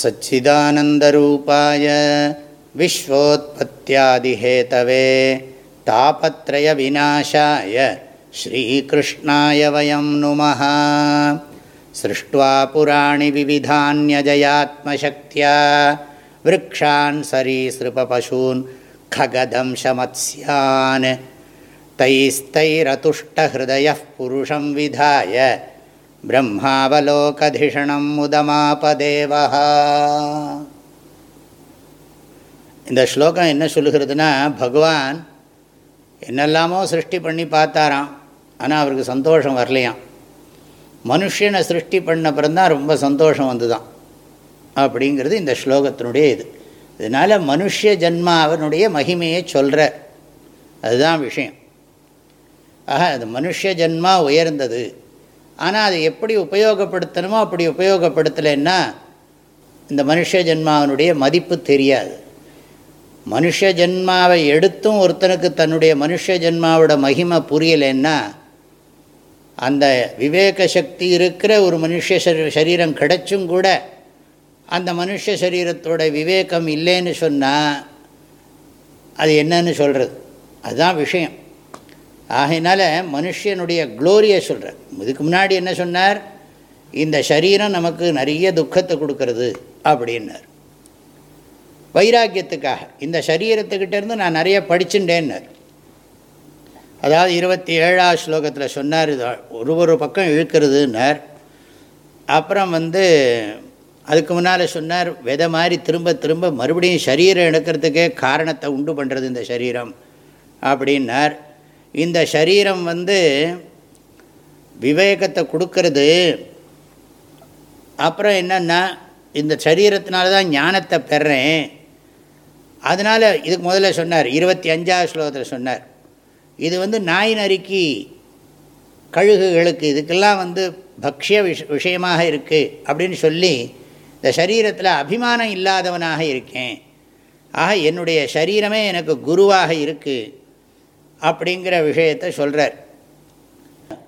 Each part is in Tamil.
सच्चिदानन्दरूपाय विश्वोत्पत्त्यादिहेतवे तापत्रयविनाशाय श्रीकृष्णाय वयं नुमः सृष्ट्वा पुराणि विविधान्यजयात्मशक्त्या वृक्षान् सरीसृपपशून् खगदंशमत्स्यान् तैस्तैरतुष्टहृदयः पुरुषं विधाय பிரம்மாவலோகதிஷணம் முதமாபதேவா இந்த ஸ்லோகம் என்ன சொல்லுகிறதுனா பகவான் என்னெல்லாமோ சிருஷ்டி பண்ணி பார்த்தாராம் ஆனால் அவருக்கு சந்தோஷம் வரலையாம். மனுஷனை சிருஷ்டி பண்ண பிறந்தான் ரொம்ப சந்தோஷம் வந்துதான். அப்படிங்கிறது இந்த ஸ்லோகத்தினுடைய இது. இதனால் மனுஷ ஜன்மாவனுடைய மகிமையை சொல்கிற அதுதான் விஷயம். ஆக அது மனுஷ ஜன்மா உயர்ந்தது. ஆனால் அதை எப்படி உபயோகப்படுத்தணுமோ அப்படி உபயோகப்படுத்தலைன்னா இந்த மனுஷ ஜென்மாவனுடைய மதிப்பு தெரியாது. மனுஷ ஜென்மாவை எடுத்தும் ஒருத்தனுக்கு தன்னுடைய மனுஷ ஜென்மாவோட மகிமை புரியலைன்னா அந்த விவேக சக்தி இருக்கிற ஒரு மனுஷ சரீரம் கிடைச்சும் கூட அந்த மனுஷ சரீரத்தோட விவேகம் இல்லைன்னு சொன்னால் அது என்னன்னு சொல்கிறது அதுதான் விஷயம். ஆகையினால மனுஷனுடைய குளோரியை சொல்கிறார் இதுக்கு முன்னாடி என்ன சொன்னார்? இந்த சரீரம் நமக்கு நிறைய துக்கத்தை கொடுக்கறது அப்படின்னார். வைராக்கியத்துக்காக. இந்த சரீரத்துக்கிட்டேருந்து நான் நிறைய படிச்சுட்டேன்னார். அதாவது இருபத்தி ஏழாவது ஸ்லோகத்தில் சொன்னார் இது ஒரு ஒரு பக்கம் இழுக்கிறதுன்னார். அப்புறம் வந்து அதுக்கு முன்னால் சொன்னார் விதை மாதிரி திரும்ப திரும்ப மறுபடியும் சரீரம் எடுக்கிறதுக்கே காரணத்தை உண்டு பண்ணுறது இந்த சரீரம் அப்படின்னார். இந்த சரீரம் வந்து விவேகத்தை கொடுக்கறது. அப்புறம் என்னென்னா இந்த சரீரத்தினால தான் ஞானத்தை பெறேன். அதனால் இதுக்கு முதல்ல சொன்னார் இருபத்தி அஞ்சாவது ஸ்லோகத்தில் சொன்னார். இது வந்து நாய் நறுக்கி கழுகுகளுக்கு இதுக்கெல்லாம் வந்து பக்ஷிய விஷ விஷயமாக இருக்குது அப்படின்னு சொல்லி இந்த சரீரத்தில் அபிமானம் இல்லாதவனாக இருக்கேன். ஆக என்னுடைய சரீரமே எனக்கு குருவாக இருக்குது அப்படிங்கிற விஷயத்தை சொல்கிறார்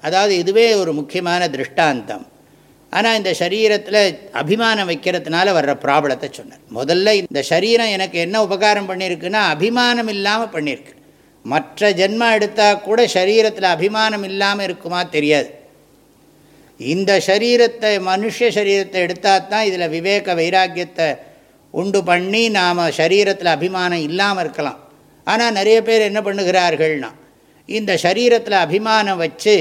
அதாவது இதுவே ஒரு முக்கியமான திருஷ்டாந்தம். ஆனால் இந்த சரீரத்தில் அபிமானம் வைக்கிறதுனால வர்ற ப்ராப்ளத்தை சொன்னார். முதல்ல இந்த சரீரம் எனக்கு என்ன உபகாரம் பண்ணியிருக்குன்னா அபிமானம் இல்லாமல் பண்ணியிருக்கு மற்ற ஜென்மம் எடுத்தால் கூட சரீரத்தில் அபிமானம் இல்லாமல் இருக்குமா தெரியாது. இந்த சரீரத்தை மனுஷ சரீரத்தை எடுத்தால் தான் இதில் விவேக வைராக்கியத்தை உண்டு பண்ணி நாம் சரீரத்தில் அபிமானம் இல்லாமல் இருக்கலாம். ஆனால் நிறைய பேர் என்ன பண்ணுகிறார்கள்னா இந்த சரீரத்தில் அபிமானம் வச்சு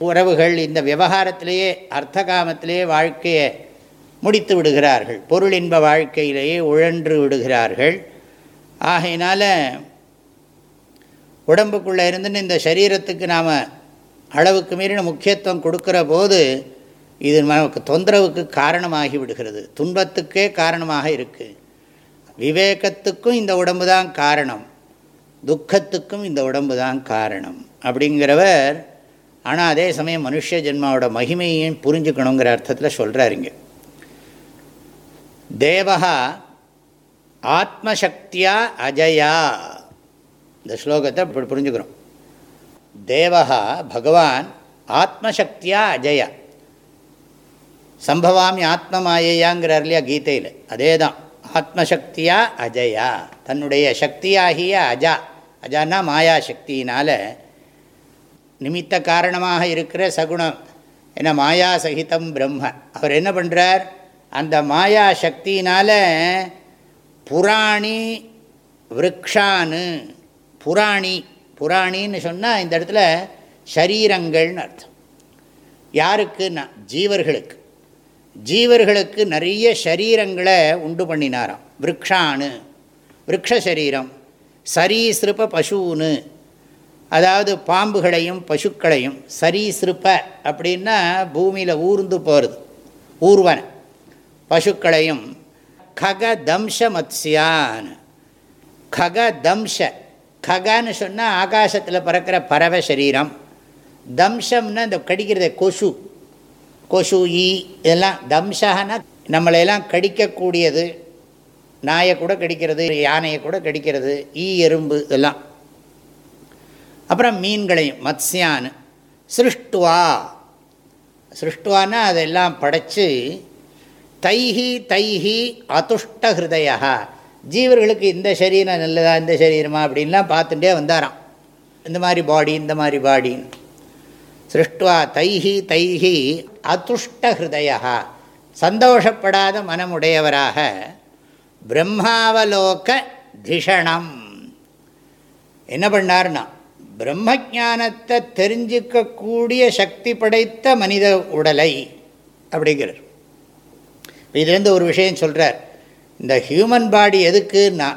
உறவுகள் இந்த விவகாரத்திலேயே அர்த்த காமத்திலேயே வாழ்க்கையை முடித்து விடுகிறார்கள். பொருள் இன்ப வாழ்க்கையிலேயே உழன்று விடுகிறார்கள். ஆகையினால் உடம்புக்குள்ளே இருந்துன்னு இந்த சரீரத்துக்கு நாம் அளவுக்கு மீறின முக்கியத்துவம் கொடுக்குற போது இது நமக்கு தொந்தரவுக்கு காரணமாகி விடுகிறது. துன்பத்துக்கே காரணமாக இருக்குது விவேகத்துக்கும் இந்த உடம்பு தான் காரணம். துக்கத்துக்கும் இந்த உடம்பு தான் காரணம். அப்படிங்கிறவர் ஆனால் அதே சமயம் மனுஷ ஜென்மாவோட மகிமையும் புரிஞ்சுக்கணுங்கிற அர்த்தத்தில் சொல்கிறாருங்க தேவகா ஆத்மசக்தியா அஜயா. இந்த ஸ்லோகத்தை இப்படி புரிஞ்சுக்கிறோம். தேவகா பகவான் ஆத்மசக்தியா அஜயா. சம்பவாமி ஆத்மமாயையாங்கிறார் இல்லையா கீதையில்? அதே தான் ஆத்மசக்தியா அஜயா. தன்னுடைய சக்தியாகிய அஜா. அஜானா மாயா சக்தியினால் நிமித்த காரணமாக இருக்கிற சகுணம். என்ன மாயா சகிதம் பிரம்ம. அவர் என்ன பண்ணுறார் அந்த மாயா சக்தியினால் புராணி விரக்ஷானு புராணி புராணின்னு சொன்னால் இந்த இடத்துல சரீரங்கள்னு அர்த்தம். யாருக்குன்னா? ஜீவர்களுக்கு. ஜீவர்களுக்கு நிறைய சரீரங்களை உண்டு பண்ணினாராம். விரக்ஷானு விரக்ஷரீரம் சரீசிருப்ப பசுன்னு. அதாவது பாம்புகளையும் பசுக்களையும் சரீசிருப்ப அப்படின்னா பூமியில் ஊர்ந்து போகிறது ஊர்வன. பசுக்களையும் கக தம்ச மத்ஸ்யான் கக தம்ச ககான்னு சொன்னால் ஆகாசத்தில் பறக்கிற பறவை சரீரம். தம்சம்னா இந்த கடிக்கிறத கொசு. கொசு ஈ இதெல்லாம் தம்சகனா நம்மளையெல்லாம் கடிக்கக்கூடியது. நாயை கூட கடிக்கிறது யானையை கூட கடிக்கிறது ஈ எறும்பு இதெல்லாம் அப்புறம் மீன்களையும் மத்ஸ்யான் சிருஷ்டுவா. சிருஷ்டுவான்னா அதெல்லாம் படைத்து தைஹி தைஹி அதுஷ்ட ஹிருதயா ஜீவர்களுக்கு இந்த சரீரம் நல்லதா இந்த சரீரமா அப்படின்லாம் பார்த்துட்டே வந்தாராம். இந்த மாதிரி பாடி இந்த மாதிரி பாடின்னு. சிருஷ்டுவா தைஹி தைஹி அதுஷ்ட ஹிருதயா சந்தோஷப்படாத மனமுடையவராக பிரம்மாவலோக திஷணம். என்ன பண்ணார்னா பிரம்ம ஜானத்தை தெரிஞ்சிக்கக்கூடிய சக்தி படைத்த மனித உடலை அப்படிங்கிறார். இதுலேருந்து ஒரு விஷயம் சொல்கிறார் இந்த ஹியூமன் பாடி எதுக்குன்னா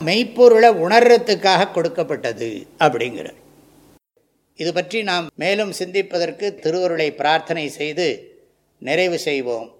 மெய்ப்பொருளை உணர்றதுக்காக கொடுக்கப்பட்டது அப்படிங்கிறார். இது பற்றி நாம் மேலும் சிந்திப்பதற்கு திருவருளை பிரார்த்தனை செய்து நிறைவு செய்வோம்.